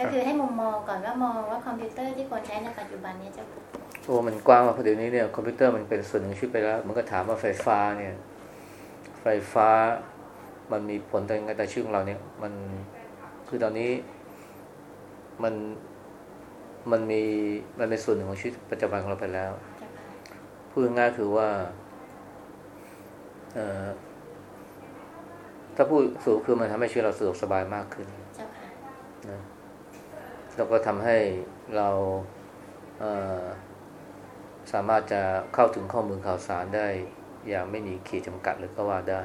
ก็คือให้มุมมองก่อนว่ามองว่าคอมพิวเตอร์ที่คนใช้ในปัจจุบันนี้จะโอ้มันกว้างมากเพราะเดี๋ยวนี้เนี่ยคอมพิวเตอร์มันเป็นส่วนหนึ่งของชีวิตไปแล้ว มันก็ถามว่าไฟฟ้าเนี่ยไฟฟ้ามันมีผลต่อยังไงต่อชีวิตของเราเนี่ยมันคือตอนนี้มันมันมีมันเป็นส่วนหนึ่งของชีวิตประจำวันของเราไปแล้วพูดง่ายๆคือว่าเอ่อถ้าพูดสรุปคือมันทำให้ชีวิตเราสะดวกสบายมากขึ้นนะ แล้วก็ทำให้เราเสามารถจะเข้าถึงข้อมูลข่าวสารได้ อย่างไม่มีขีดจำกัดเลยก็ว่าได้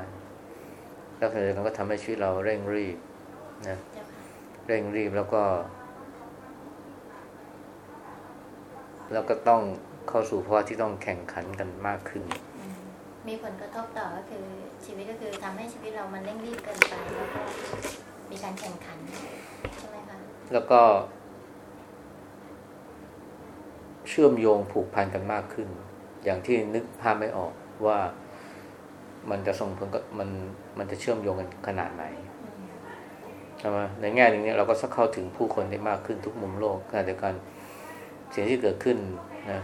แล้วขณะเดียวกันก็ทำให้ชีวิตเราเร่งรีบนะเร่งรีบแล้วก็ แล้วก็ต้องเข้าสู่ภาวะที่ต้องแข่งขันกันมากขึ้น มีผลกระทบต่อก็คือชีวิตก็คือทำให้ชีวิตเรามันเร่งรีบเกินไปแล้วก็มีการแข่งขันใช่ไหมคะ แล้วก็เชื่อมโยงผูกพันกันมากขึ้น อย่างที่นึกภาพไม่ออกว่ามันจะส่งผลกับมันมันจะเชื่อมโยงกันขนาดไหนใช่ไหมในแง่หนึ่งเนี่ยเราก็สักเข้าถึงผู้คนได้มากขึ้นทุกมุมโลกขณะเดียวกันสิ่งที่เกิดขึ้นนะ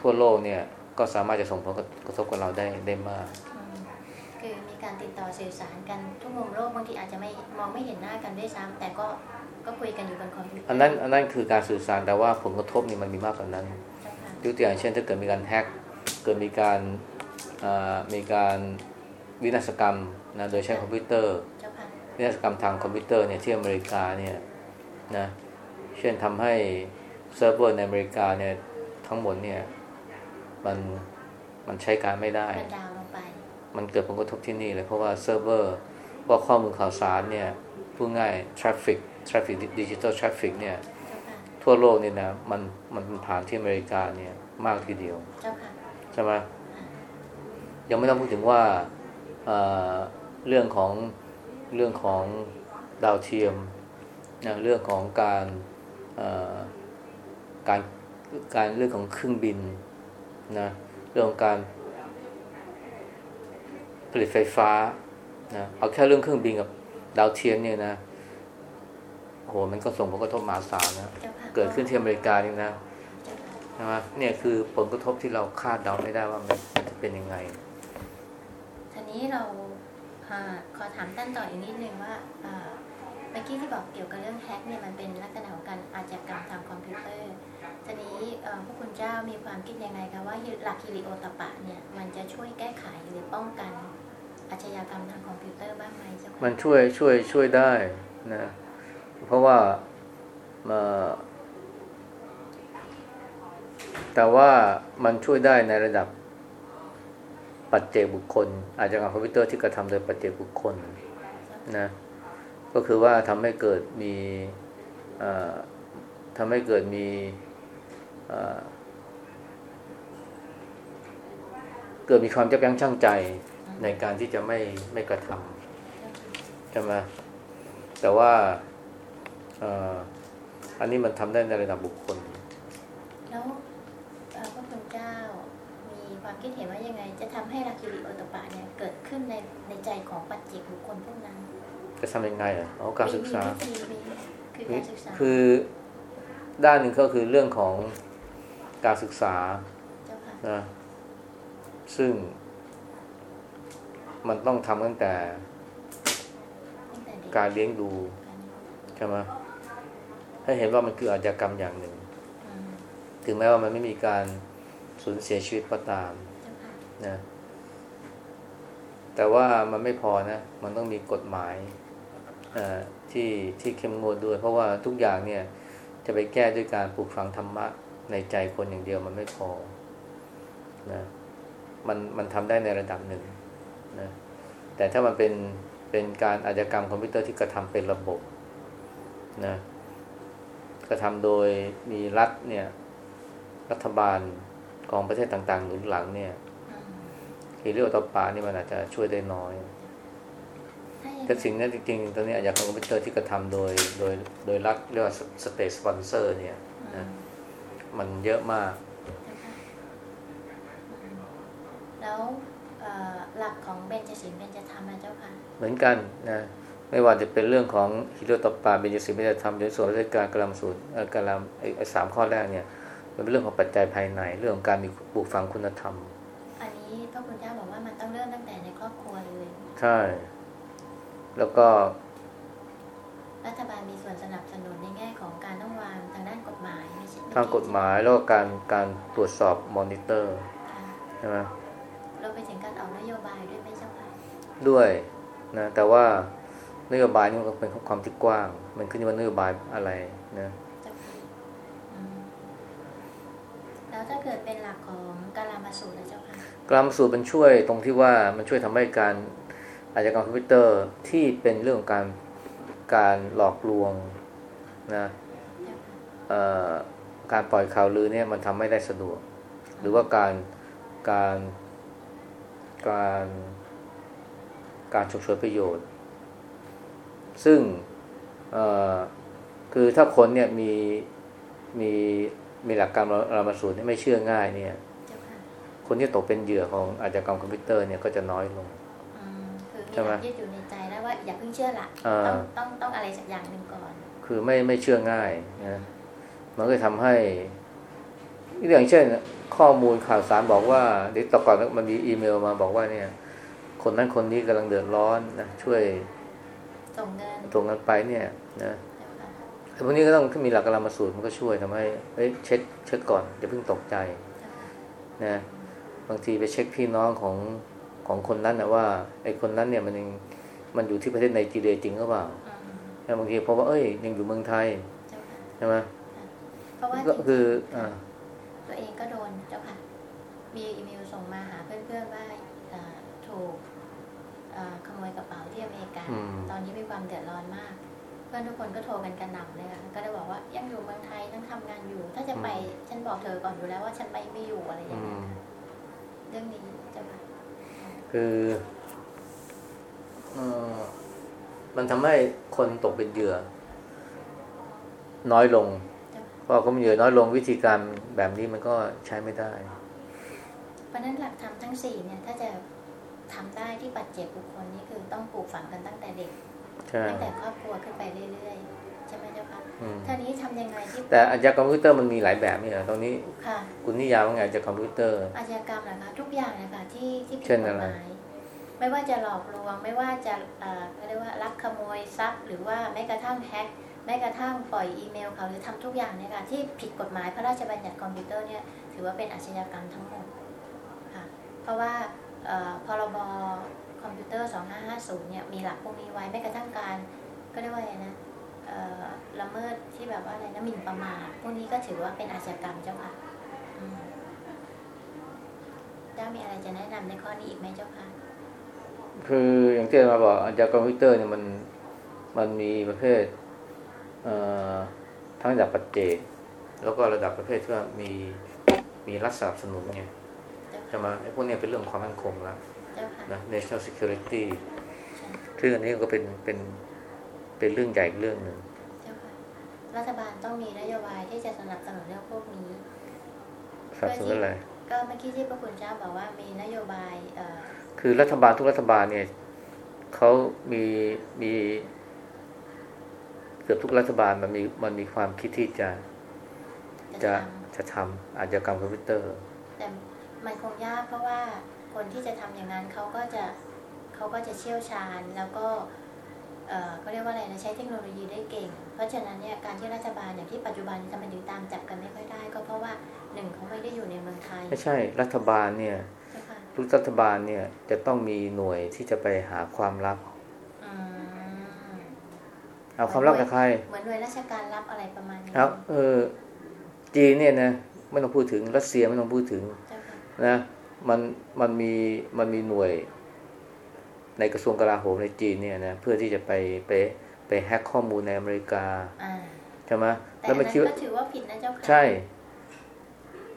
ทั่วโลกเนี่ยก็สามารถจะส่งผลกระทบกับเราได้ได้มาก การติดต่อสื่อสารกันทุกมุมโลกบางทีอาจจะไม่มองไม่เห็นหน้ากันด้วยซ้ำแต่ก็ก็คุยกันอยู่บนคอมพิวเตอร์อันนั้นอันนั้นคือการสื่อสารแต่ว่าผลกระทบนี่มันมีมากกว่านั้นเจ้าค่ะยกตัวอย่างเช่น ถ้าเกิดมีการแฮ็กเกิดมีการอ่ามีการวินาศกรรมนะโดยใช้คอมพิวเตอร์เจ้าค่ะวินาศกรรมทางคอมพิวเตอร์เนี่ยที่อเมริกาเนี่ยนะเช่นทำให้เซิร์ฟเวอร์ในอเมริกาเนี่ยทั้งหมดเนี่ยมันมันใช้การไม่ได้ มันเกิดผลกระทบที่นี่เลย เพราะว่าเซิร์ฟเวอร์ว่าข้อมูลข่าวสารเนี่ยพูดง่าย traffic traffic digital traffic เนี่ยเจ้าค่ะทั่วโลกเนี่ยนะมันมันผ่านที่อเมริกาเนี่ยมากทีเดียวเจ้าค่ะใช่ไหมยังไม่ต้องพูดถึงว่าเอ่อเรื่องของเรื่องของดาวเทียมนะเรื่องของการเอ่อการการเรื่องของเครื่องบินนะเรื่องของการ ผลิตไฟฟ้านะเอาแค่เรื่องเครื่องบินกับดาวเทียมเนี่ยนะโหมันก็ส่งผลกระทบมหาศาลนะเจ้าค่ะเกิดขึ้นที่อเมริกานี่นะเจ้าค่ะใช่ไหมเนี่ยคือผลกระทบที่เราคาดเดาไม่ได้ว่ามันมันจะเป็นยังไงทีนี้เราอ่าขอถามท่านต่ออีกนิดนึงว่าอ่าเมื่อกี้ที่บอกเกี่ยวกับเรื่องแฮกเนี่ยมันเป็นลักษณะของการอาชญากรรมทางคอมพิวเตอร์ ทีนี้เอ่อพระคุณเจ้ามีความคิดยังไงคะว่าหลักหิริโอตตัปปะเนี่ยมันจะช่วยแก้ไขหรือป้องกันอาชญากรรมทางคอมพิวเตอร์บ้างไหมเจ้าค่ะมันช่วยช่วยช่วยได้นะเพราะว่าเอ่อแต่ว่ามันช่วยได้ในระดับปัจเจกบุคคล อาจจะกับคอมพิวเตอร์ที่กระทำโดยปัจเจกบุคคลนะก็คือว่าทำให้เกิดมีทำให้เกิดมี เอ่อเกิดมีความยับยั้งชั่งใจในการที่จะไม่ไม่กระทำใช่ไหมแต่ว่าเอ่ออันนี้มันทำได้ในระดับบุคคล แล้วเอ่อพระคุณเจ้ามีความคิดเห็นว่ายังไง จะทำให้หลักฮิริโอตปะเนี่ยเกิดขึ้นในในใจของปัจเจกบุคคลพวกนั้น จะทำยังไงอะเอาการศึกษามีวิธีมีคือการศึกษาคือด้านหนึ่งก็คือเรื่องของ การศึกษาเจ้าค่ะนะซึ่ง มันต้องทำตั้งแต่ตั้งแต่เด็กการเลี้ยงดูใช่ไหมให้เห็นว่ามันคืออาชญากรรมอย่างหนึ่งอืมถึงแม้ว่ามันไม่มีการสูญเสียชีวิตก็ตามเจ้าค่ะนะแต่ว่ามันไม่พอนะ มันต้องมีกฎหมายเอ่อที่ที่เข้มงวดด้วย เพราะว่าทุกอย่างเนี่ย จะไปแก้ด้วยการปลูกฝังธรรมะ ในใจคนอย่างเดียวมันไม่พอนะมันมันทำได้ในระดับหนึ่งนะแต่ถ้ามันเป็นเป็นการอาชญากรรมคอมพิวเตอร์ที่กระทำเป็นระบบนะกระทำโดยมีรัฐเนี่ย รัฐบาลของประเทศต่างๆหนุนหลังเนี่ยฮีเรียกว่าตบป่านี่มันอาจจะช่วยได้น้อยถ้าอย่างแต่สิ่งนี้จริงๆตอนนี้อาจจะคอมพิวเตอร์ที่กระทำโดยโดยโดยรัฐเรียกว่าสเตทสปอนเซอร์เนี่ย มมันเยอะมาก แล้วเอ่อหลักของเบญจศีลเบญจธรรมนะเจ้าค่ะ เหมือนกันนะ ไม่ว่าจะเป็นเรื่องของฮิโรตปาเบญจสิกไม่ได้ทำโดยส่วนราชการกรรมสูตรเอ่อกรรมไอ้ไอ้สามข้อแรกเนี่ย มันเป็นเรื่องของปัจจัยภายใน เรื่องของการมีปลูกฝังคุณธรรม อันนี้พระคุณเจ้าบอกว่ามันต้องเริ่มตั้งแต่ในครอบครัวเลย ใช่ แล้วก็ รัฐบาลมีส่วนสนับสนุนในแง่ของการต้องวาง ทางกฎหมายแล้วก็การการตรวจสอบมอนิเตอร์ค่ะใช่ไหมเราไปถึงการออกนโยบายด้วยไหมเจ้าค่ะด้วยนะแต่ว่านโยบายนี่มันก็เป็นความที่กว้าง มันขึ้นอยู่ว่านโยบายอะไรนะเจ้าค่ะอืมแล้วถ้าเกิดเป็นหลักของกาลามาสูตรนะเจ้าค่ะกรรมสูตรมันช่วยตรงที่ว่ามันช่วยทำให้การอาชญากรรมคอมพิวเตอร์ที่เป็นเรื่องของการการหลอกลวงนะเจ้าค่ะเอ่อ การปล่อยข่าวลือเนี่ยมันทำไม่ได้สะดวก หรือว่าการการการการฉกฉวยประโยชน์ ซึ่งเอ่อคือถ้าคนเนี่ยมีมีมีหลักการรามาสูตรที่ไม่เชื่อง่ายเนี่ยเจ้าค่ะคนที่ตกเป็นเหยื่อของอาชญากรรมคอมพิวเตอร์เนี่ยก็จะน้อยลงอืมคือมีใช่ไหมหลักยึดอยู่ในใจแล้วว่าอย่าเพิ่งเชื่อละอ่าต้องต้องต้องอะไรสักอย่างหนึ่งก่อน คือไม่ไม่เชื่อง่ายนะ มันก็ทำให้อย่างเช่น ข้อมูลข่าวสารบอกว่าเดี๋ยวต่อก่อนมันมีอีเมลมาบอกว่าเนี่ย คนนั้นคนนี้กำลังเดือดร้อนนะช่วยส่งเงินตรงนั้นไปเนี่ยนะเจ้าค่ะแต่พวกนี้ก็ต้องมีหลักการมาสูตรมันก็ช่วยทำให้เอ้ยเช็คเช็คก่อนอย่าเพิ่งตกใจเจ้าค่ะนะบางทีไปเช็คพี่น้องของของคนนั้นนะว่าไอ้คนนั้นเนี่ยมันยังมันอยู่ที่ประเทศไนจีเรียจริงหรือเปล่าอืมแล้วบางทีเพราะว่าเอ้ยยังอยู่เมืองไทยเจ้าค่ะใช่ไหม เพราะว่าก็จริงๆคืออ่าตัวเองก็โดนเจ้าค่ะ มีอีเมลส่งมาหาเพื่อนๆว่าเอ่อถูกเอ่อขโมยกระเป๋าที่อเมริกาอืมตอนนี้มีความเดือดร้อนมาก เพื่อนทุกคนก็โทรกันกระหน่ำเลยค่ะก็เลยบอกว่ายังอยู่เมืองไทยต้องทำงานอยู่ ถ้าจะไปฉันบอกเธอก่อนอยู่แล้วว่าฉันไปไม่อยู่อะไรอย่างอืเงี้ยมค่ะเรื่องนี้เจ้าค่ะคือเอ่อมันทำให้คนตกเป็นเหยื่อ น้อยลงเจ้าค่ะ พอเขาเป็นเหยื่อน้อยลงวิธีการแบบนี้มันก็ใช้ไม่ได้ เพราะฉะนั้นหลักธรรมทั้งสี่เนี่ยถ้าจะทำได้ที่ปัจเจกบุคคลนี่คือต้องปลูกฝังกันตั้งแต่เด็กใช่ตั้งแต่ครอบครัวขึ้นไปเรื่อยๆใช่ไหมเจ้าค่ะอืมท่านี้ทำยังไงที่แต่อาชญากรรมคอมพิวเตอร์มันมีหลายแบบนี่เหรอตรงนี้ค่ะคุณนิยามว่าไงอาชญากรรมคอมพิวเตอร์อาชญากรรมนะคะทุกอย่างนะคะที่ที่ผิดเช่นกอะฎไรหมายไม่ว่าจะหลอกลวงไม่ว่าจะเอ่อเขาเรียกว่าลักขโมยทรัพย์ หรือว่าแม้กระทั่งแฮ็ก แม้กระทั่งปล่อยอีเมลเขาหรือทำทุกอย่างเนี่ยค่ะที่ผิดกฎหมายพระราชบัญญัติคอมพิวเตอร์เนี่ยถือว่าเป็นอาชญากรรมทั้งหมดค่ะเพราะว่าพรบคอมพิวเตอร์ 2550 เนี่ยมีหลักพวกนี้ไว้แม้กระทั่งการก็เรียกว่าอะไรนะละเมิดที่แบบว่าอะไรนะหมิ่นประมาทพวกนี้ก็ถือว่าเป็นอาชญากรรมเจ้าค่ะเจ้ามีอะไรจะแนะนำในข้อนี้อีกไหมเจ้าค่ะคืออย่างที่มาบอกอาชญากรรมคอมพิวเตอร์เนี่ยมันมันมีประเภท ทั้งระดับปัจเจกแล้วก็ระดับประเภทที่ว่ามีมีรัฐสนับสนุนไงเจ้าใช่ค่ะไหมไอ้พวกเนี้ยเป็นเรื่องความมั่นคงแล้วเจ้าค่ะนะ national security ใช่ซึ่งอันนี้ก็เป็นเป็นเป็นเรื่องใหญ่อีกเรื่องหนึ่งเจ้าค่ะรัฐบาลต้องมีนโยบายที่จะสนับสนุนเรื่องพวกนี้สนับสนุนอะไรก็เมื่อกี้ที่พระคุณเจ้าบอกว่ามีนโยบายเอ่อคือรัฐบาลทุกรัฐบาลเนี่ยเขามีมีเกือบทุกรัฐบาลมันมีมันมีความคิดที่จะจะจะทจะทำอาชญากรรมคอมพิวเตอร์ำแต่มันคงยากเพราะว่าคนที่จะทำอย่างนั้นเขาก็จะเขาก็จะเชี่ยวชาญแล้วก็เอ่อเขาเรียกว่าอะไรนะใช้เทคโนโลยีได้เก่ง เพราะฉะนั้นเนี่ยการที่รัฐบาลอย่างที่ปัจจุบันนี้ทำไมถึงตามจับกันไม่ค่อยได้ ก็เพราะว่าหนึ่งเขาไม่ได้อยู่ในเมืองไทยไม่ใช่รัฐบาลเนี่ยเจ้าค่ะทุกรัฐบาลเนี่ยจะต้องมีหน่วยที่จะไปหาความลับอืม เอาความลับจากใคร เหมือนหน่วยราชการรับอะไรประมาณนี้ครับ เออ จีนเนี่ยนะไม่ต้องพูดถึงรัสเซียไม่ต้องพูดถึงเจ้าค่ะนะมันมันมีมันมีหน่วยในกระทรวงกลาโหมในจีนเนี่ยนะเพื่อที่จะไปไปไปแฮ็กข้อมูลในอเมริกาอ่าใช่ไหมแต่แล้วอันไม่นั้นคิดว่าก็ถือว่าผิดนะเจ้าค่ะใช่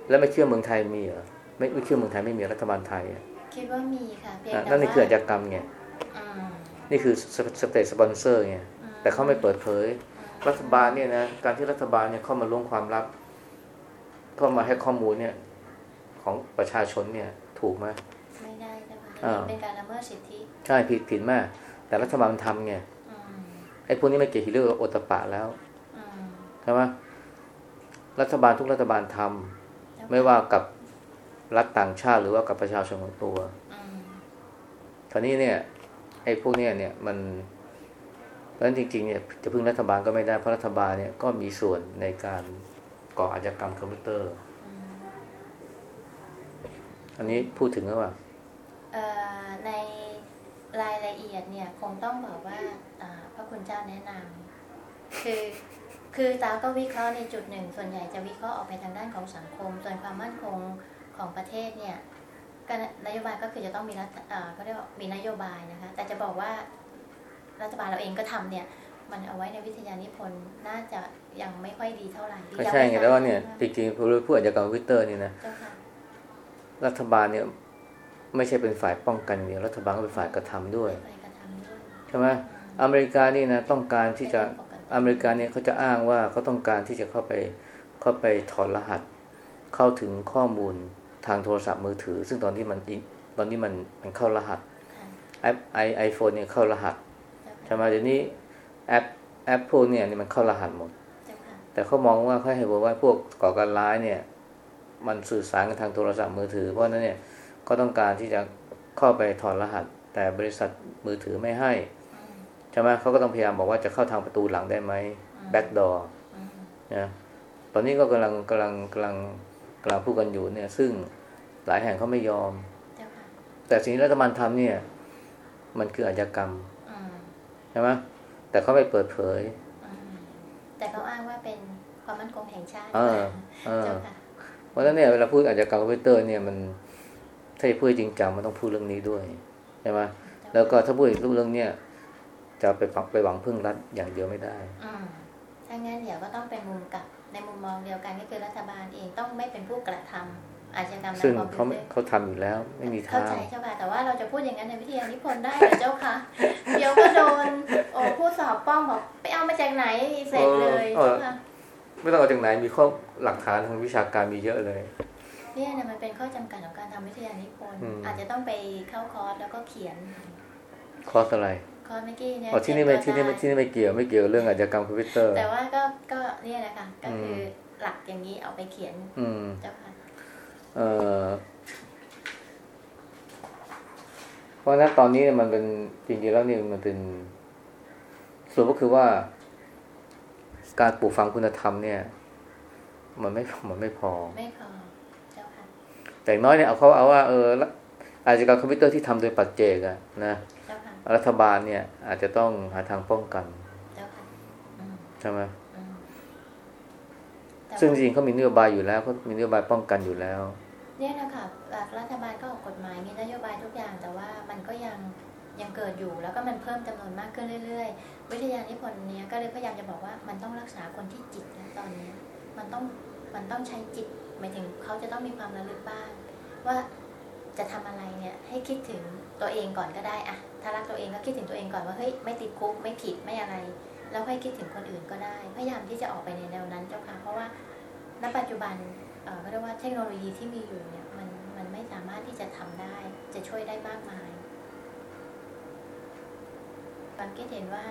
แล้วไม่เชื่อเมืองไทยมีเหรอไม่ไม่เชื่อเมืองไทยไม่มีรัฐบาลไทยอะคิดว่ามีค่ะเพียงอะแต่นั่นนี่ว่าคืออาชญากรรมไงอืมนี่คือ state sponsor ไงอืม แต่เขาไม่เปิดเผยอืมรัฐบาลเนี่ยนะการที่รัฐบาลเนี่ยเข้ามาล้วงความลับ เข้ามาให้ข้อมูลเนี่ยของประชาชนเนี่ยถูกไหมไม่ได้เจ้าค่ะอ่าเป็นการละเมิดสิทธิใช่ผิดผิดมาก แต่รัฐบาลทำไงอืมอ้พวกนี้ไม่เกี่ยวกับเรื่องโอตปะแล้วอืมใช่ไหมรัฐบาลทุกรัฐบาลทำไม่ว่ากับรัฐต่างชาติหรือว่ากับประชาชนของตัวอืมคราวนี้เนี่ยไอ้พวกเนี้ยเนี่ยมันเพ ราะฉะนั้นจริงๆเนี่ยจะพึ่งรัฐบาลก็ไม่ได้เพราะรัฐบาลเนี่ยก็มีส่วนในการก่ออาชญากรรมคอมพิวเตอร์ อันนี้พูดถึงหรือเปล่าในรายละเอียดเนี่ยคงต้องบอกว่าพระคุณเจ้าแนะนำคือคือตาก็วิเคราะห์ในจุดหนึ่ง ส่วนใหญ่จะวิเคราะห์ออกไปทางด้านของสังคม ส่วนความมั่นคงของประเทศเนี่ยนโยบายก็คือจะต้องมีรัฐเขาเรียกว่ามีนโยบายนะคะ แต่จะบอกว่า รัฐบาลเราเองก็ทำเนี่ย มันเอาไว้ในวิทยานิพนธ์น่าจะยังไม่ค่อยดีเท่าไหร่ก็ใช่ไงแต่ว่าเนี่ยจริงๆผู้ผู้อาชญากรรมคอมพิวเตอร์นี่นะเจ้าค่ะรัฐบาลเนี่ยไม่ใช่เป็นฝ่ายป้องกันอย่างเดียวรัฐบาลก็เป็นฝ่ายกระทำด้วยไปกระทำด้วยใช่ไหมอเมริกานี่นะต้องการที่จะไม่เป็นปกติอเมริกาเนี่ยเขาจะอ้างว่าเขาต้องการที่จะเข้าไปเข้าไปถอดรหัส เข้าถึงข้อมูลทางโทรศัพท์มือถือ ซึ่งตอนที่มันอิตอนนี้มันมันเข้ารหัสค่ะแอปไอ iPhone เนี่ยเข้ารหัส เจ้าใช่ค่ะไหมเดี๋ยวนี้แอปแอปพวกเนี่ยนี่มันเข้ารหัสหมดเจ้าค่ะแต่เขามองว่าเขาให้บอกว่าพวกก่อการร้ายเนี่ย มันสื่อสารกันทางโทรศัพท์มือถือ เพราะฉะนั้นเนี่ยก็ต้องการที่จะเข้าไปถอดรหัส แต่บริษัทมือถือไม่ให้อืมใช่ไหมเขาก็ต้องพยายามบอกว่าจะเข้าทางประตูหลังได้ไหมอืม backdoor อืมนะตอนนี้ก็กำลังกำลังกำลังกำลังพูดกันอยู่เนี่ย ซึ่งหลายแห่งเขาไม่ยอมเจ้าค่ะแต่สิ่งที่รัฐบาลทำเนี่ย มันคืออาชญากรรมอืม ใช่ไหมแต่เขาไม่เปิดเผยอืมแต่เขาอ้างว่าเป็นความมั่นคงแห่งชาติเออเออเจ้าค่ะเพราะฉะนั้นเนี่ยเวลาพูดอาชญากรรมคอมพิวเตอร์เนี่ยมันถ้าจะพูดจริงจังมันต้องพูดเรื่องนี้ด้วยใช่ไหมแล้วก็ถ้าพูดอีกเรื่องเนี่ยจะไปฝังไปหวังพึ่งรัฐอย่างเดียวไม่ได้อืมถ้างั้นเดี๋ยวก็ต้องเป็นมุมกลับในมุมมองเดียวกันก็คือรัฐบาลเองต้องไม่เป็นผู้กระทำ อาชญากรรมซึ่งทางคเขาวามไม่คิดเขาทำอยู่แล้ว ไม่มีเข้าทางใจเจ้าค่ะแต่ว่าเราจะพูดอย่างนั้นในวิทยานิพนธ์ได้เหรอเจ้าค่ะ เดี๋ยวก็โดนโอ้ผู้สอบป้องบอกไปเอามาจากไหนเสร็จเลยเจ้าค่ะไม่ต้องเอาจากไหนมีข้อหลักฐานทางวิชาการมีเยอะเลยเนี่ยนะมันเป็นข้อจำกัดของการทำวิทยานิพนธ์อืมอาจจะต้องไปเข้าคอร์สแล้วก็เขียน คอร์สอะไรคอร์สเมื่อกี้เนี่ยอ๋อที่นี่ไม่เจ็ที่ดนี่ไม่ก็ด้ที่นี่ไม่เกี่ยวไม่เกี่ยวกับเรื่องอาชญากรรมคอมพิวเตอร์ แต่ว่าก็ก็เนี่ยแหละค่ะก็คืออมหลักอย่างนี้เอาไปเขียนอืมเจ้าค่ะ เอ่อเพราะฉะนั้นตอนนี้เนี่ยมันเป็นจริงๆแล้วเนี่ยมันเป็นส่วนก็คือว่า การปลูกฝังคุณธรรมเนี่ย มันไม่มันไม่พอไม่พอเจ้าค่ะแต่อย่างน้อยเนี่ยเอาเขาเอาว่าเออละอาชญากรรมคอมพิวเตอร์ที่ทำโดยปัจเจกอะนะเจ้าค่ะรัฐบาลเนี่ย อาจจะต้องหาทางป้องกันเจ้าค่ะอืมใช่ไหมอืมแต่ ซึ่งจว่าริงๆเขามีนโยบายอยู่แล้วเขามีนโยบายป้องกันอยู่แล้ว เนี่ยนะคะรัฐบาลก็ออกกฎหมายมีนโยบายทุกอย่างแต่ว่ามันก็ยังยังเกิดอยู่แล้วก็มันเพิ่มจำนวนมากขึ้นเรื่อยๆ วิทยานิพนธ์เนี้ยก็เลยพยายามจะบอกว่ามันต้องรักษาคนที่จิตนะตอนเนี้ยมันต้องมันต้องใช้จิตหมายถึงเขาจะต้องมีความระลึกบ้าง ว่าจะทำอะไรเนี่ยให้คิดถึงตัวเองก่อนก็ได้อะถ้ารักตัวเองก็คิดถึงตัวเองก่อนว่าเฮ้ยไม่ติดคุกไม่ผิดไม่อะไร แล้วค่อยคิดถึงคนอื่นก็ได้ พยายามที่จะออกไปในแนวนั้นเจ้าค่ะ เพราะว่าณปัจจุบันเอ่อเรียกว่าเทคโนโลยีที่มีอยู่เนี่ยมันมันไม่สามารถที่จะทำได้ จะช่วยได้มากมายความคิดเห็นว่า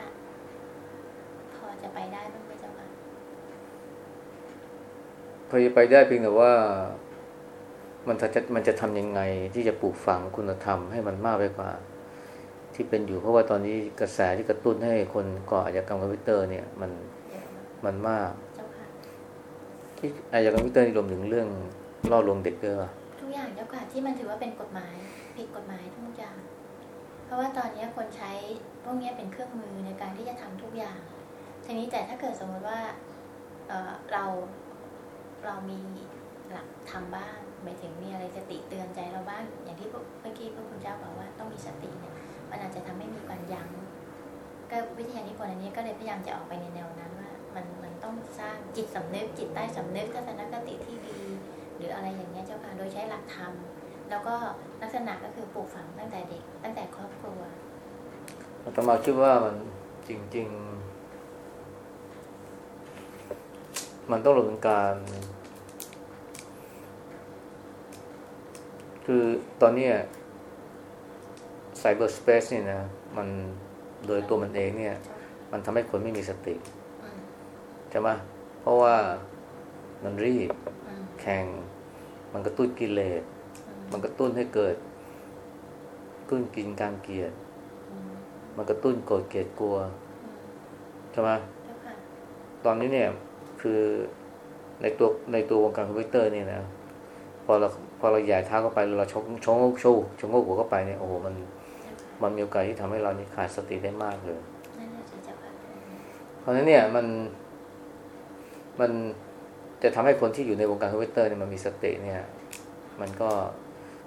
พอจะไปได้บ้างไหมเจ้าค่ะพอจะไปได้เพียงแต่ว่ามันจะมันจะทำยังไงที่จะปลูกฝังคุณธรรมให้มันมากไปกว่า ที่เป็นอยู่เพราะว่าตอนนี้กระแสที่กระตุ้นให้คนก่ออาชญากรรมคอมพิวเตอร์เนี่ยมันมันมากที่อาชญากรรมคอมพิวเตอร์นี่รวมถึงเรื่องล่อลวงเด็กด้วยป่ะทุกอย่างเจ้าค่ะที่มันถือว่าเป็นกฎหมายผิดกฎหมายทุกอย่าง เพราะว่าตอนนี้คนใช้พวกนี้เป็นเครื่องมือในการที่จะทำทุกอย่างทีนี้แต่ถ้าเกิดสมมติว่าเเราเรามีหลักทำบ้างหมายถึงมีอะไรจะติเตือนใจเราบ้าง อย่างที่เมื่อกี้พระคุณเจ้าบอกว่าต้องมีสติเนี่ย มันอาจจะทำให้มีการยั้งก็วิทยานิพนธ์อันนี้ก็เลยพยายามจะออกไปในแนวนั้นว่า มันมันต้องสร้างจิตสำนึกจิตใต้สำนึกทัศนคติที่ดี หรืออะไรอย่างเงี้ยเจ้าค่ะโดยใช้หลักธรรมแล้วก็ลักษณะก็คือปลูกฝังตั้งแต่เด็ก ตั้งแต่ครอบครัวอาตมาคิดว่ามันจริง ๆ มันต้องลงถึงการ คือตอนนี้ ไซเบอร์สเปซเนี่ยนะมันโดยตัวมันเองเนี่ยมมันทำให้คนไม่มีสติอืมใช่ไหมเพราะว่ามันรีบอืมแข่ง มันกระตุ้นกิเลสอืมมันกระตุ้นให้เกิดกระตุ้นกินการเกลียดอืมมันกระตุ้นโกรธเกลียดกลัวอืมใช่ไหมเจ้าค่ะตอนนี้เนี่ยคือในตัวในตัววงการคอมพิวเตอร์นี่นะพอเราพอเราย่างเท้าเข้าไปเราชงชงโงกชูชงโงกหัวเข้าไปเนี่ยโอ้โหมันเจ้าค่ะ มันมีโอกาสที่ทำให้เรานี่ขาดสติได้มากเลยนั่นแหละสิเจ้าค่ะอืมเพราะฉะนั้นเนี่ยมันมันจะทำให้คนที่อยู่ในวงการคอมพิวเตอร์เนี่ยมันมีสติเนี่ย มันก็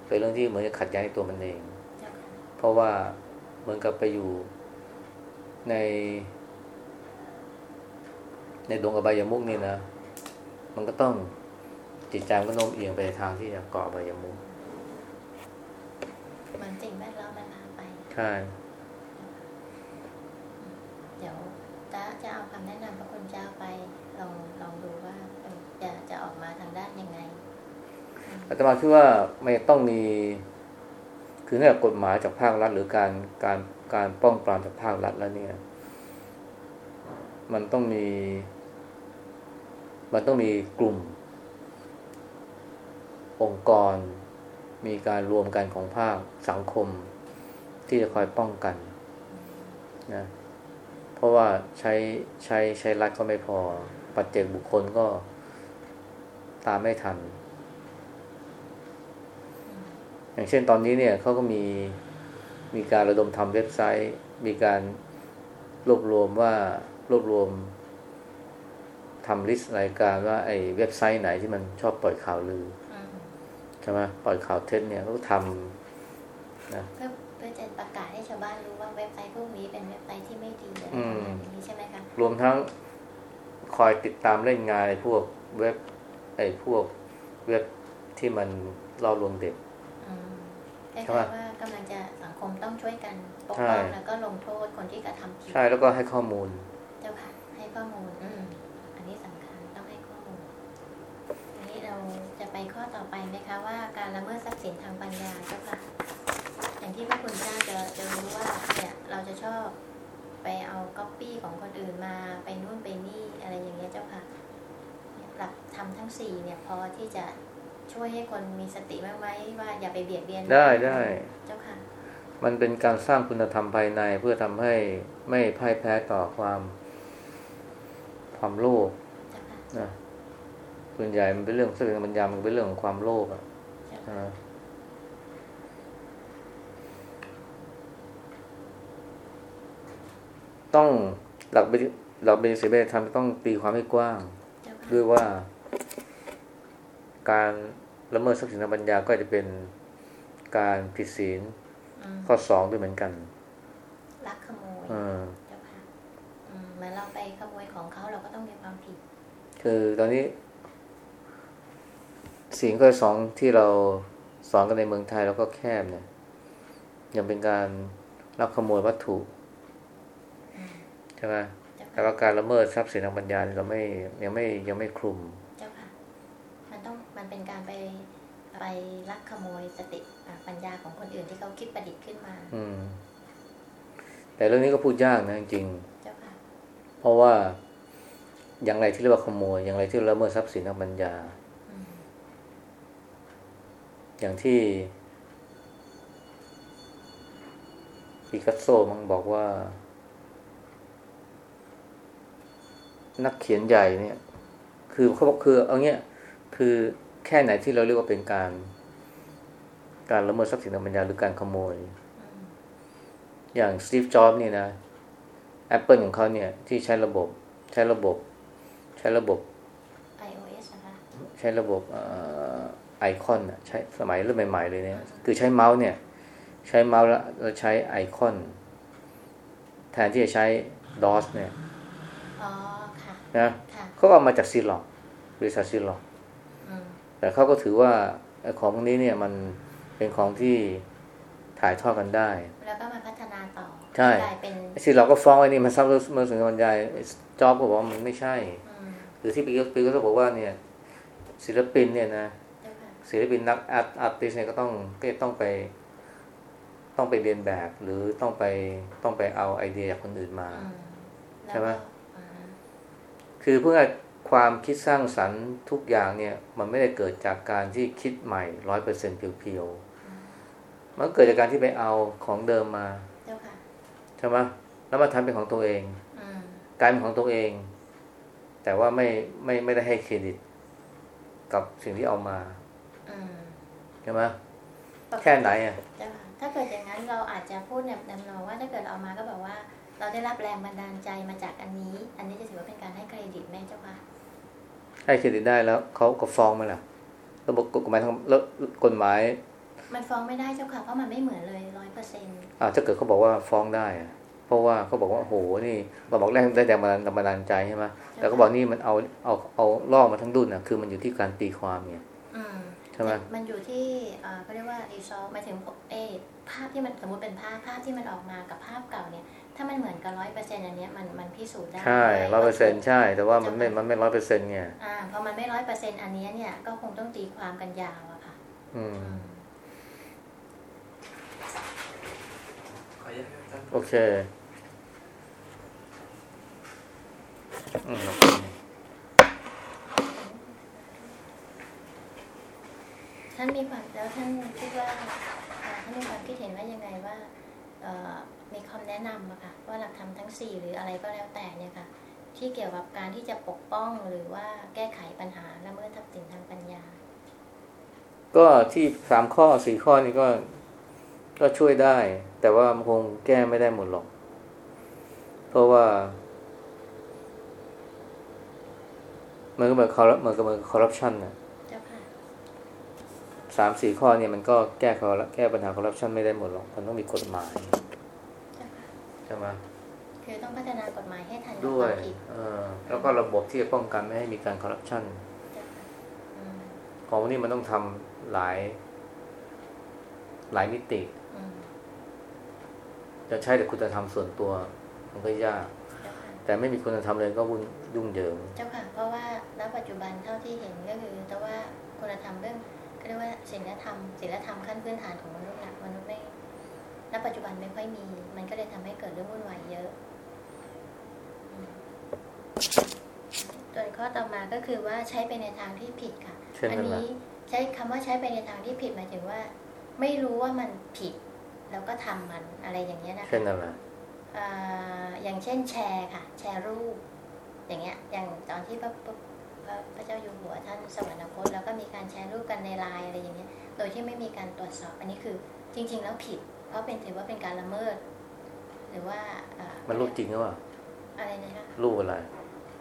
เป็นเรื่องที่เหมือนจะขัดแย้งในตัวมันเองเจ้าค่ะเพราะว่าเหมือนกับไปอยู่ใน ในดวงอบายมุกนี่นะ มันก็ต้องจิตใจมันก็โน้มเอียงไปในทางที่จะเกาะอบายมุกเหมือนสิ่งแวดล้อมมันพาไป ใช่เดี๋ยวจะจะเอาคำแนะนำพระคุณเจ้าไปลองลองดูว่าเออจะจะออกมาทางด้านยังไงอืมอาตมาคิดว่าไม่ต้องมี คือเนื่องจากกฎหมายจากภาครัฐ หรือการการการป้องปรามจากภาครัฐแล้วเนี่ย มันต้องมี มันต้องมีกลุ่ม องค์กร มีการรวมกันของภาคสังคม ที่จะคอยป้องกันนะเพราะว่าใช้ใช้ใช้รัฐก็ไม่พอ ปัจเจกบุคคลก็ตามไม่ทัน อย่างเช่นตอนนี้เนี่ยเขาก็มีมีการระดมทำเว็บไซต์ มีการรวบรวมว่ารวบรวมทำลิสต์รายการว่าไอ้เว็บไซต์ไหนที่มันชอบปล่อยข่าวลือใช่ไหมปล่อยข่าวเท็จเนี่ยเขาทำนะ ประกาศให้ชาวบ้านรู้ว่าเว็บไซต์พวกนี้เป็นเว็บไซต์ที่ไม่ดีอะไรประมาณอย่างนี้ใช่ไหมคะรวมทั้งคอยติดตามเล่นงานไอ้พวกเว็บไอ้พวกเว็บที่มันล่อลวงเด็กอืมคล้ายใช่ปะๆว่ากำลังจะสังคมต้องช่วยกันปกใช่ป้องแล้วก็ลงโทษคนที่กระทำผิดใช่แล้วก็ให้ข้อมูล เจ้าค่ะ ให้ข้อมูลอืมอันนี้สำคัญต้องให้ข้อมูลอันนี้เราจะไปข้อต่อไปไหมคะว่าการละเมิดทรัพย์สินทางปัญญาเจ้าค่ะ อย่างที่พระคุณเจ้าจะจะรู้ว่าเนี่ยเราจะชอบไปเอาก๊อปปี้ของคนอื่นมาไปนู่นไปนี่อะไรอย่างเงี้ยเจ้าค่ะเนี่ยหลักธรรมทั้งสี่เนี่ยพอที่จะช่วยให้คนมีสติบ้างไหมว่าอย่าไปเบียดเบียนได้ได้เจ้าค่ะ มันเป็นการสร้างคุณธรรมภายในเพื่อทำให้ไม่พ่ายแพ้ต่อความความโลภเจ้าค่ะนะส่วนใหญ่มันเป็นเรื่องสติปัญญามันเป็นเรื่องของความโลภอะ เจ้าค่ะ นะ ต้องหลักเบญหลักเบญจศีลเบญจธรรมต้องตีความให้กว้างเจ้าค่ะด้วยว่า การละเมิดทรัพย์สินทางปัญญาก็จะเป็นการผิดศีลอืมข้อสองด้วยเหมือนกันลักขโมยเออเจ้าค่ะอืมเหมือนเราไปขโมยของเขาเราก็ต้องมีความผิด คือตอนนี้สิ่งข้อสองที่เราสอนกันในเมืองไทยแล้วก็แคบเนี่ยยังเป็นการลักขโมยวัตถุอืมใช่ไหมเจ้าแต่ค่ะว่าการละเมิดทรัพย์สินทางปัญญาเนี่ยเราไม่ยังไม่ยังไม่คลุมเจ้าค่ะมันต้องมันเป็นการไปไปลักขโมยสติอะปัญญาของคนอื่นที่เขาคิดประดิษฐ์ขึ้นมา อืม แต่เรื่องนี้ก็พูดยากนะจริงเจ้าค่ะๆเพราะว่าอย่างไรที่เรียกว่าขโมย อย่างไรที่ละเมิดทรัพย์สินทางปัญญาอืมอย่างที่ปิกัสโซมันบอกว่า นักเขียนใหญ่เนี่ย คือเขาบอกคือเอาเงี้ยคือแค่ไหนที่เราเรียกว่าเป็นการ การละเมิดทรัพย์สินทางปัญญาหรือการขโมยอืมอย่างสตีฟจ็อบส์เนี่ยนะ Apple ของเขาเนี่ยที่ใช้ระบบใช้ระบบ ใช้ระบบ iOS นะคะใช้ระบบไอคอนอะใช้สมัยเริ่มใหม่ ๆ เลยเนี่ย คือใช้เมาส์เนี่ย ใช้เมาส์แล้วแล้วใช้ไอคอน แทนที่จะใช้ DOS เนี่ยอ๋อค่ะ นะค่ะเขาก็เอามาจากซีล็อกบริษัทซีล็อกอืมแต่เขาก็ถือว่าไอ้ของพวกนี้เนี่ยมันเป็นของที่ถ่ายทอดกันได้ แล้วก็มาพัฒนาต่อใช่กลายเป็นซีล็อกก็ฟ้องไอ้นี่มันซับเมื่อถึงบรรยายจ็อบก็บอกว่ามันไม่ใช่อืมหรือที่ปีก็ปีก็บอกว่าเนี่ย ศิลปินเนี่ยนะเจ้าค่ะศิลปินนักอาร์ตอาร์ติสเนี่ยก็ต้องก็ต้องไปต้องไปเรียนแบบหรือต้องไปต้องไปเอาไอเดียจากคนอื่นมาอืมแล้วใช่ไหมก็อ่าฮะ คือเพื่อความคิดสร้างสรรค์ทุกอย่างเนี่ย มันไม่ได้เกิดจากการที่คิดใหม่ร้อยเปอร์เซ็นต์เพียวๆมันเกิดจากการที่ไปเอาของเดิมมาเจ้าค่ะใช่ไหมแล้วมาทำเป็นของตัวเองอืมกลายเป็นของตัวเอง แต่ว่าไม่ไม่ไม่ได้ให้เครดิต กับสิ่งที่เอามาอืมใช่ไหมแค่ไหนอะเจ้าค่ะถ้าเกิดอย่างนั้นเราอาจจะพูดแบบนำนองว่าถ้าเกิดเอามาก็แบบว่า เราได้รับแรงบันดาลใจมาจากอันนี้ อันนี้จะถือว่าเป็นการให้เครดิตไหมเจ้าค่ะให้เครดิตได้แล้วเขาก็ฟ้องไหมล่ะระบบกฎหมายทางแล้วกฎหมาย มันฟ้องไม่ได้เจ้าค่ะเพราะมันไม่เหมือนเลยร้อยเปอร์เซ็นต์อ่าถ้าเกิดเขาบอกว่าฟ้องได้อะเพราะว่าเขาบอกว่าโอ้โหนี่เราบอกแรกได้แต่มาบันดาลใจใช่ไหมแต่ก็บอกนี่มันเอาเอาเอาลอกมาทั้งดุนนะคือมันอยู่ที่การตีความเนี่ยอืมใช่ไหมมันอยู่ที่เอ่อเขาเรียกว่ารีซอลหมายถึงเออภาพที่มันสมมติเป็นภาพภาพที่มันออกมากับภาพเก่าเนี่ย ถ้ามันเหมือนกับร้อยเปอร์เซ็นต์อันเนี้ยมันมันพิสูจน์ได้ใช่ด้ร้อวยเปอร์เซ็นต์ใช่ แต่ว่ามันไม่มันไม่ร้อยเปอร์เซ็นต์ไงอ่าพอมันไม่ร้อยเปอร์เซ็นต์อันเนี้ยเนี่ยก็คงต้องตีความกันยาวอะค่ะ อืมอืมขออนุญาตครับอาจารย์โอเคอืมโอเคท่านมีความแล้วท่านคิดว่าเอ่อท่านมีความคิดเห็นว่ายังไงว่าเอ่อ มีคำแนะนำอะค่ะว่าหลักธรรมทั้งสี่หรืออะไรก็แล้วแต่เนี่ยค่ะ ที่เกี่ยวกับการที่จะปกป้องหรือว่าแก้ไขปัญหาละเมิดทรัพย์สินทางปัญญา ก็ที่สามข้อสี่ข้อนี้ก็ก็ช่วยได้ แต่ว่ามันคงแก้ไม่ได้หมดหรอก เพราะว่ามันก็เหมือนคอร์เหมือนกับเหมือนคอร์รัปชันนะเจ้าค่ะสามสี่ข้อเนี่ยมันก็แก้คอร์แก้ปัญหาคอร์รัปชันไม่ได้หมดหรอก มันต้องมีกฎหมายเจ้าค่ะใช่ไหมคือต้องพัฒนากฎหมายให้ทันกับด้คววายมผิดเออแล้วก็ระบบที่จะป้องกันไม่ให้มีการคอร์รัปชันเจ้าค่ะอืมของพวกนี้มันต้องทำหลาย หลายมิติอืมจะใช้แต่คุณธรรมส่วนตัว มันก็ยากเจ้าค่ะแต่ไม่มีคุณธรรมเลยก็วุ่นยุ่งเหยิง เจ้าค่ะ เพราะว่าณปัจจุบันเท่าที่เห็นก็คือ แต่ว่าคุณธรรมเรื่องก็เรียกว่าศีลธรรมศีลธรรมขั้นพื้นฐานของมนุษย์นะมนุษย์ไม่ ณปัจจุบันไม่ค่อยมี มันก็เลยทำให้เกิดเรื่องวุ่นวายเยอะอืมส่วนข้อต่อมาก็คือว่าใช้ไปในทางที่ผิดค่ะเช่นอันั้นแหละนี้ใช้คำว่าใช้ไปในทางที่ผิดหมายถึงว่า ไม่รู้ว่ามันผิด แล้วก็ทำมันอะไรอย่างเงี้ยนะคะเช่นนั้นแหละอ่าอย่างเช่นแชร์ค่ะ แชร์รูป อย่างเงี้ย อย่างตอนที่พระพระพระพระเจ้าอยู่หัวท่านสวรรคตแล้วก็มีการแชร์รูปกันในไลน์อะไรอย่างเงี้ย โดยที่ไม่มีการตรวจสอบ อันนี้คือจริง ๆ แล้วผิด เพราะเป็นถือว่าเป็นการละเมิด หรือว่าอ่ามันรูปจริงหรือเปล่าอะไรนะคะรูปอะไร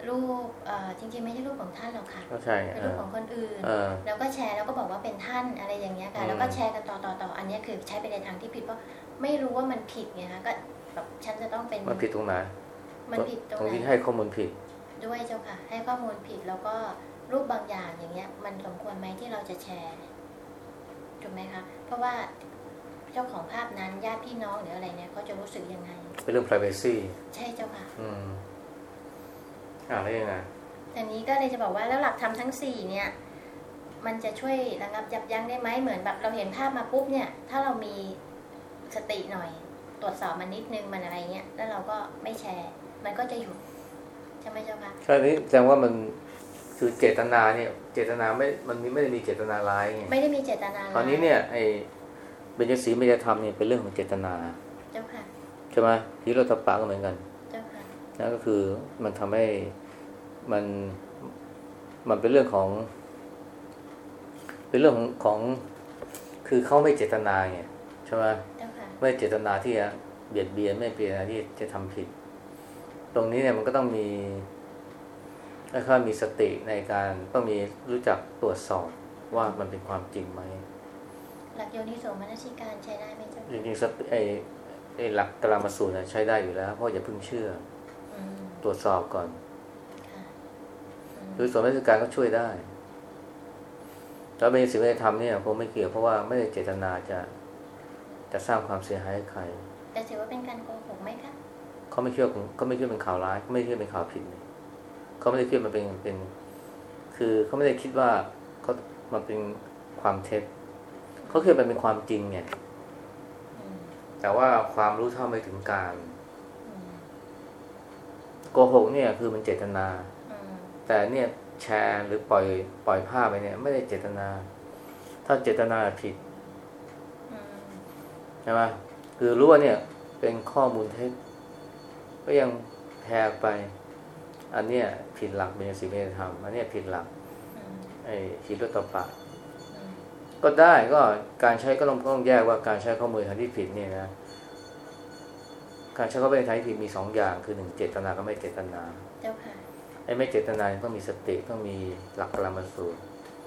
รูปเอ่อจริงๆไม่ใช่รูปของท่านหรอกค่ะก็ใช่ไงเป็นเอรูปอของคนอื่นเออแล้วก็แชร์แล้วก็บอกว่าเป็นท่านอะไรอย่างเงี้ยค่ะอืมแล้วก็แชร์กันต่อต่อต่ออันเนี้ยคือใช้ไปในทางที่ผิดเพราะไม่รู้ว่ามันผิดไงคะก็แบบฉันจะต้องเป็นมันผิดตรงไหนมันผิดตรงตรงไหนที่ให้ข้อมูลผิด ด้วยเจ้าค่ะ ให้ข้อมูลผิดแล้วก็รูปบางอย่างอย่างเงี้ย มันสมควรไหมที่เราจะแชร์ถูกไหมคะเพราะว่า เจ้าของภาพนั้นญาติพี่น้องหรืออะไรเนี่ยเขาจะรู้สึกยังไง เป็นเรื่อง privacy ใช่เจ้าค่ะ อืมอ่าแล้วยังไงทีนี้ก็เลยจะบอกว่าแล้วหลักธรรมทั้งสี่เนี่ย มันจะช่วยระงับยับยั้งได้ไหมเหมือนแบบเราเห็นภาพมาปุ๊บเนี่ย ถ้าเรามีสติหน่อย ตรวจสอบมันนิดนึงมันอะไรเงี้ยแล้วเราก็ไม่แชร์ มันก็จะหยุดใช่ไหมเจ้าค่ะแค่นี้แสดงว่ามันคือเจตนาเนี่ย เจตนาไม่มันไม่ได้มีเจตนาร้ายไงไม่ได้มีเจตนาตอนนี้เนี่ยไอ้ เบญจศีลเบญจธรรมเนี่ยเป็นเรื่องของเจตนาเจ้าค่ะใช่ไหมฮิโรตปะก็เหมือนกันเจ้าค่ะนั่นก็คือมันทำให้มันมันเป็นเรื่องของ เป็นเรื่องของของคือเขาไม่เจตนาไงใช่ไหมเจ้าค่ะไม่เจตนาที่จะเบียดเบียนไม่เจตนาที่จะทำผิด ตรงนี้เนี่ยมันก็ต้องมีแล้วก็มีสติในการต้องมีรู้จักตรวจสอบว่ามันเป็นความจริงไหม หลักโยนิโสมนสิการใช้ได้ไหมเจ้าจริงๆสติไอ้ไอ้หลักตรามาสูตรเนี่ยใช้ได้อยู่แล้ว เพราะอย่าเพิ่งเชื่ออืมตรวจสอบก่อนค่ะอืมคือส่วนราชการก็ช่วยได้แล้วเป็นสิ่งที่ทำเนี่ยคงไม่เกี่ยวเพราะว่าไม่ได้เจตนาจะจะสร้างความเสียหายให้ใคร แต่ถือว่าเป็นการโกหกไหมคะเขาไม่เชื่อเขาไม่เชื่อเป็นข่าวร้ายเขาไม่เชื่อเป็นข่าวผิดเลยเขาไม่ได้คิดมันเป็นเป็น คือเขาไม่ได้คิดว่าเขามันเป็นความเท็จ เขาคิดมันเป็นความจริงไงอืมแต่ว่าความรู้เท่าไม่ถึงการอืมโกหกเนี่ยคือมันเจตนาอืมแต่เนี่ยแชร์หรือปล่อยปล่อยภาพไปเนี่ย ไม่ได้เจตนา ถ้าเจตนาผิดอืมใช่ไหมคือรู้ว่าเนี่ย เป็นข้อมูลเท็จก็ยังแพร่ไป อันเนี้ยผิดหลักเบญจศีลเบญจธรรมอันเนี้ยผิดหลักอืมไอ้หิรตปะอืม ก็ได้ก็การใช้ก็ต้องต้องแยกว่าการใช้ข้อมูลทางที่ผิดเนี่ยนะ การใช้ข้อมูลทางที่ผิดมีสองอย่างคือหนึ่งเจตนาก็ไม่เจตนาเจ้าค่ะไอ้ไม่เจตนาต้องมีสติต้องมีหลักกรรมสูตร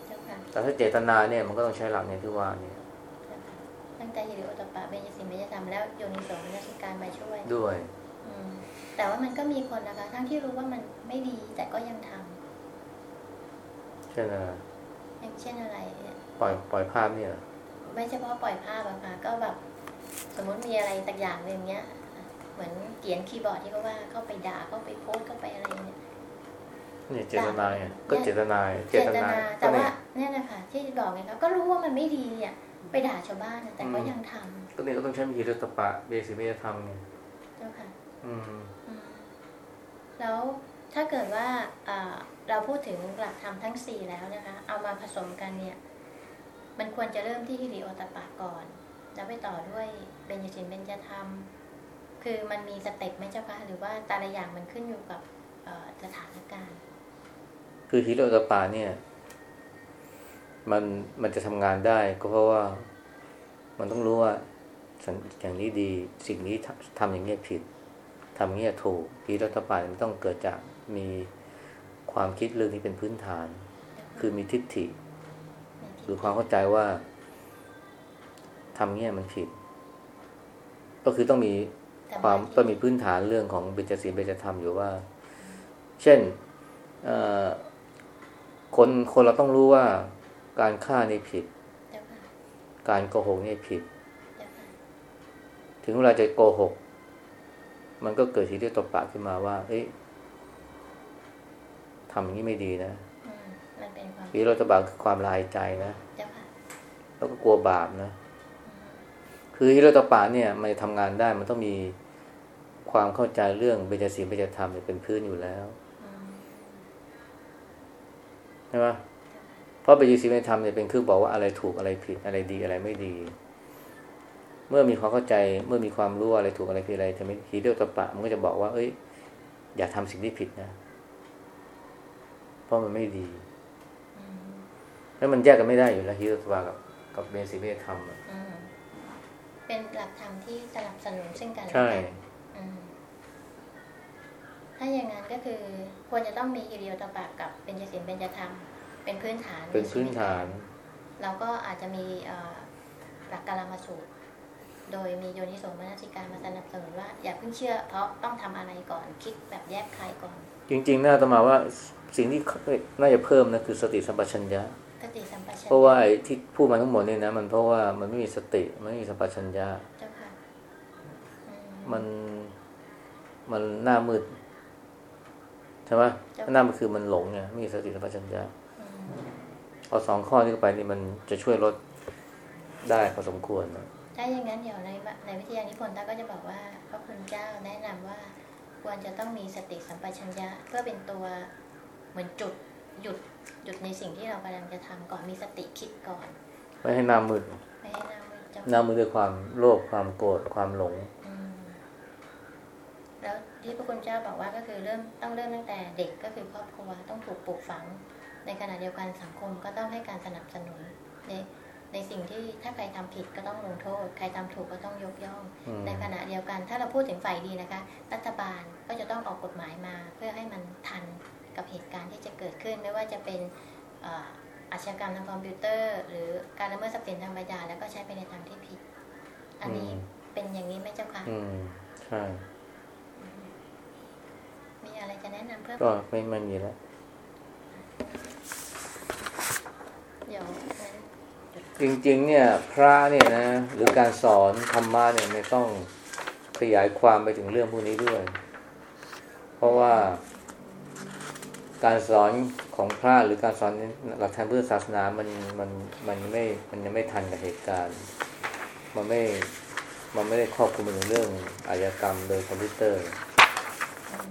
เจ้าค่ะแต่ถ้าเจตนาเนี่ยมันก็ต้องใช้หลักเนี่ยที่ว่าเนี่ยเจ้าค่ะตั้งแต่ฮิริโอตปปะเบญจศีลเบญจธรรมแล้วโยนิโสมนสิการมาช่วยด้วยอืมแต่ว่ามันก็มีคนนะคะ ทั้งที่รู้ว่ามันไม่ดีแต่ก็ยังทำเช่นอะไรอย่างเช่นอะไรเนี่ย ปล่อยปล่อยภาพเนี่ยเหรอไม่เฉพาะปล่อยภาพอะค่ะก็แบบสมมติมีอะไรตักอย่างหนึ่งเนี้ย เหมือนเขียนคีย์บอร์ดที่เขาว่าเข้าไปด่าเข้าไปโพสต์เข้าไปอะไรเนี่ยเนี่ยเจตนาเนี่ยก็เจตนาเจตนาก็แต่เนี่ว่ายเนี่ยนะคะที่บอกไงคะก็รู้ว่ามันไม่ดีอะไปด่าชาวบ้านอะแต่ก็อืมยังทำก็เนี่ยก็ต้องใช้หิรตปะเบญจศีลเบญจธรรมเนี่ยเจ้าค่ะอืมอืมแล้วถ้าเกิดว่าอ่าเราพูดถึงหลักธรรมทั้งสี่แล้วนะคะ เอามาผสมกันเนี่ย มันควรจะเริ่มที่ฮิริโอตปะก่อน แล้วไปต่อด้วยเบญจศีลเบญจธรรม คือมันมีสเต็ปไหมเจ้าคะหรือว่าแต่ละอย่างมันขึ้นอยู่กับสถานการณ์ คือหิรตปะเนี่ย มันมันจะทำงานได้ก็เพราะว่ามันต้องรู้ว่าสัอย่างนี้ดีสิ่งนี้ทำทำอย่างเงี้ยผิดทำอย่างเงี้ยถูกหิรตปะมันต้องเกิดจากมีความคิดเรื่องนี้เป็นพื้นฐาน คือมีทิฏฐิ หรือความเข้าใจว่าทำเงี้ยมันผิด ก็คือต้องมีแต่ความต้องมีพื้นฐานเรื่องของเบญจศีลเบญจธรรมอยู่ว่า เช่นเอ่อคนคนเราต้องรู้ว่าการฆ่านี่ผิดเจ้าค่ะการโกหกนี่ผิดเจ้าค่ะถึงเวลาจะโกหก มันก็เกิดทีเรียกตบปากขึ้นมาว่า เอ้ยทำอย่างนี้ไม่ดีนะอืมมันเป็นค วามทีเรียกตบปากคือความลายใจนะเจ้าค่ะแล้วก็กลัวบาปนะ คือฮิโรตปะเนี่ย มันจะทำงานได้มันต้องมีความเข้าใจเรื่องเบญจศีลเบญจธรรมเนี่ยเป็นพื้นอยู่แล้วอืมใช่ไหมเพราะเบญจศีลเบญจธรรมเนี่ยเป็นเครื่องบอกว่าอะไรถูกอะไรผิดอะไรดีอะไรไม่ดี เมื่อมีความเข้าใจเมื่อมีความรู้ว่าอะไรถูกอะไรผิดอะไรทำให้ฮิโรตปะมันก็จะบอกว่า เอ้ย อย่าทำสิ่งที่ผิดนะ เพราะมันไม่ดีอืม แล้วมันแยกกันไม่ได้อยู่แล้วฮิโรตปะกับกับเบญจศีลเบญจธรรมอะอืมเป็นหลักธรรมที่สนับสนุนซึ่งกันและใช่กันอืมถ้าอย่างนั้นก็คือควรจะต้องมีฮิริโอตปะกับเป็นจศีลเป็นจธรรม เป็นพื้นฐานเป็นพื้นฐาน เราก็อาจจะมีเอ่อหลักการมาสูตร โดยมีโยนิโสมนสิการมาสนับสนุนว่า อย่าเพิ่งเชื่อ เพราะต้องทำอะไรก่อนคิดแบบแยกใครก่อน จริงๆน่าจะมาว่าสิ่งที่น่าจะเพิ่มนะคือสติสัมปชัญญะ สติสัมปชัญญะเพราะว่าไอ้ที่พูดมาทั้งหมดเนี่ยนะ มันเพราะว่ามันไม่มีสติมันไม่มีสัมปชัญญะเจ้าค่ะอืมันมันหน้ามืดใช่ไหมหน้ามันคือมันหลงไงไม่มีสติสัมปชัญญะอืมเอาสองข้อนี้เข้าไปนี่มันจะช่วยลดได้พอสมควรนะถ้าอย่างนั้นเดี๋ยวในในวิทยานิพนธ์ท่านก็จะบอกว่าพระคุณเจ้าแนะนำว่าควรจะต้องมีสติสัมปชัญญะเพื่อเป็นตัวเหมือนจุด หยุดหยุดในสิ่งที่เรากำลังจะทำก่อนมีสติคิดก่อน ไม่ให้หน้ามืดไม่ให้หน้ามืดเจ้าหน้ามืดด้วยความโลภความโกรธความหลงอืมแล้วที่พระคุณเจ้าบอกว่าก็คือเริ่มต้องเริ่มตั้งแต่เด็กก็คือครอบครัวต้องถูกปลูกฝัง ในขณะเดียวกันสังคมก็ต้องให้การสนับสนุนในในสิ่งที่ถ้าใครทำผิดก็ต้องลงโทษ ใครทำถูกก็ต้องยกย่องอืมในขณะเดียวกัน ถ้าเราพูดถึงฝ่ายดีนะคะ รัฐบาลก็จะต้องออกกฎหมายมาเพื่อให้มันทัน กับเหตุการณ์ที่จะเกิดขึ้น ไม่ว่าจะเป็นเอ่ออาชญากรรมทางคอมพิวเตอร์ หรือการละเมิดทรัพย์สินทางปัญญาแล้วก็ใช้ไปในทางที่ผิด อันนี้อืมเป็นอย่างนี้ไหมเจ้าคะอืมใช่มีอะไรจะแนะนำเพิ่มก็ไม่ไม่มีแล้วเดี๋ยวงั้นจริงๆ เนี่ย พระเนี่ยนะ หรือการสอนธรรมะเนี่ยไม่ต้องขยายความไปถึงเรื่องพวกนี้ด้วย เพราะว่า การสอนของพระหรือการสอนหลักทางพุทธศาสนามันมันมันไม่มันยังไม่ทันกับเหตุการณ์ มันไม่มันไม่ได้ครอบคลุมไปถึงเรื่องอาชญากรรมโดยคอมพิวเตอร์อืม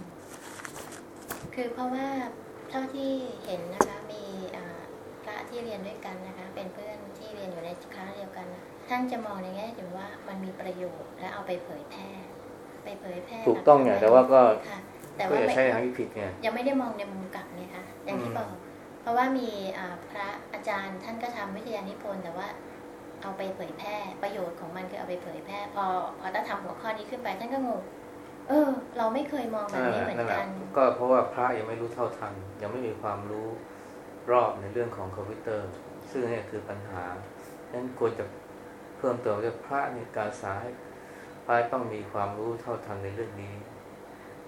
คือเพราะว่าเท่าที่เห็นนะคะมีอ่าพระที่เรียนด้วยกันนะคะ เป็นเพื่อนที่เรียนอยู่ในคณะเดียวกันนะท่านจะมองในแง่ถึงว่ามันมีประโยชน์และเอาไปเผยแพร่ไปเผยแพร่ถูกต้องอย่างแต่ว่าก็ค่ะ แต่ก็ว่าจะไม่ใช้ทางที่ผิดไงยังไม่ได้มองในมุมกลับเนี่ยค่ะอย่างที่อืมบอกเพราะว่ามีอ่าพระอาจารย์ท่านก็ทำวิทยานิพนธ์แต่ว่าเอาไปเผยแพร่ประโยชน์ของมันคือเอาไปเผยแพร่ พอพอถ้าทำหัวข้อนี้ขึ้นไปท่านก็งงเออ เราไม่เคยมองแบบนี้เหมือนนั่นแหกัละนก็เพราะว่าพระยังไม่รู้เท่าทัน ยังไม่มีความรู้รอบในเรื่องของคอมพิวเตอร์ ซึ่งเนี่ยคือปัญหาฉะนั้นควรจะเพิ่มเติมว่าพระในการสายพระต้องมีความรู้เท่าทันในเรื่องนี้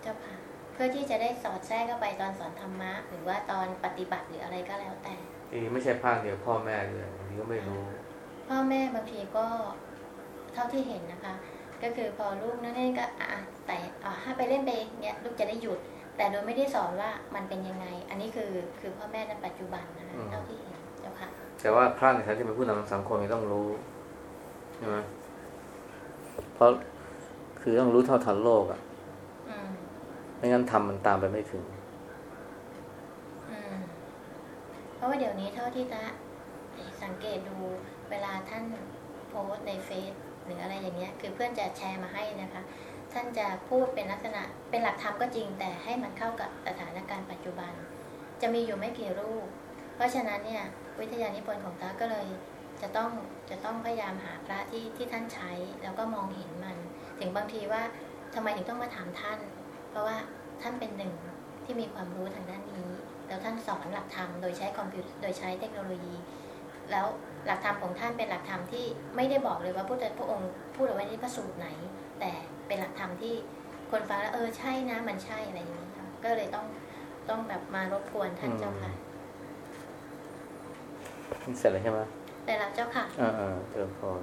เจ้าค่ะ เพื่อที่จะได้สอดแทรกเข้าไปตอนสอนธรรมะ หรือว่าตอนปฏิบัติหรืออะไรก็แล้วแต่ทีนี้ไม่ใช่ภาคเดียวพ่อแม่เลยบางทีก็ไม่รู้ พ่อแม่บางทีก็เท่าที่เห็นนะคะ ก็คือพอลูกนั่นนี่ก็อะแต่อะให้ไปเล่นไปเนี่ยลูกจะได้หยุด แต่โดยไม่ได้สอนว่ามันเป็นยังไง อันนี้คือคือพ่อแม่ในปัจจุบันนะคะอืมเท่าที่เห็นเจ้าค่ะแต่ว่าพระในฐานะที่เป็นผู้นำสังคมยังต้องรู้ใช่ไหมเพราะคือต้องรู้เท่าทันโลกอะอืม ไม่งั้นทำมันตามไปไม่ถึงเพราะว่าเดี๋ยวนี้เท่าที่ตะสังเกตดูเวลาท่านโพสในเฟซหรืออะไรอย่างเงี้ย คือเพื่อนจะแชร์มาให้นะคะ ท่านจะพูดเป็นลักษณะเป็นหลักธรรมก็จริงแต่ให้มันเข้ากับสถานการณ์ปัจจุบัน จะมีอยู่ไม่กี่รูป เพราะฉะนั้นเนี่ยวิทยานิพนธ์ของตาก็เลยจะต้องจะต้องพยายามหาพระที่ที่ท่านใช้แล้วก็มองเห็นมัน ถึงบางทีว่าทำไมถึงต้องมาถามท่าน ราะว่าท่านเป็นหนึ่งที่มีความรู้ทางด้านนี้ แล้วท่านสอนหลักธรรมโดยใช้คอมพิวโดยใช้เทคโนโลยี แล้วหลักธรรมของท่านเป็นหลักธรรมที่ไม่ได้บอกเลยว่าพระพระองค์พูดเอาไว้ในพระสูตรไหน แต่เป็นหลักธรรมที่คนฟังแล้วเออใช่นะ มันใช่อะไรอย่างนี้ค่ะก็เลยต้องต้องแบบมารบกวนท่านเจ้าค่ะนี่เสร็จแล้วใช่ไหมแต่แล้วเจ้าค่ะอ่าๆเจริญพร